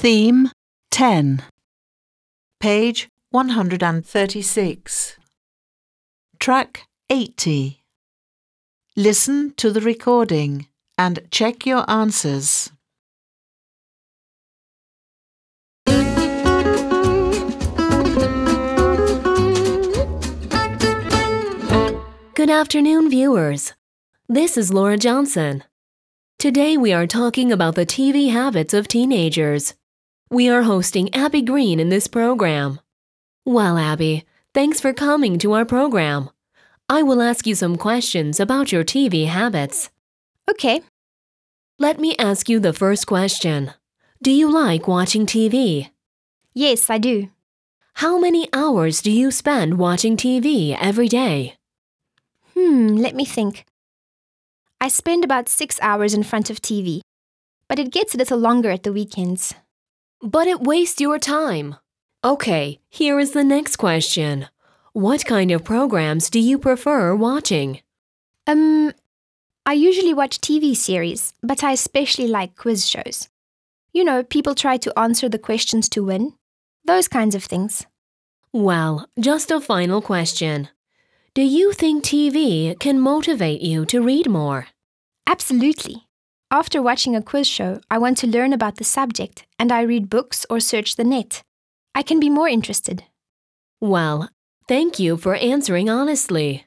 Theme 10. Page 136. Track 80. Listen to the recording and check your answers. Good afternoon, viewers. This is Laura Johnson. Today we are talking about the TV habits of teenagers. We are hosting Abby Green in this program. Well, Abby, thanks for coming to our program. I will ask you some questions about your TV habits. Okay. Let me ask you the first question. Do you like watching TV? Yes, I do. How many hours do you spend watching TV every day? Hmm, let me think. I spend about six hours in front of TV, but it gets a little longer at the weekends. But it wastes your time. Okay, here is the next question. What kind of programs do you prefer watching? Um, I usually watch TV series, but I especially like quiz shows. You know, people try to answer the questions to win. Those kinds of things. Well, just a final question. Do you think TV can motivate you to read more? Absolutely. After watching a quiz show, I want to learn about the subject and I read books or search the net. I can be more interested. Well, thank you for answering honestly.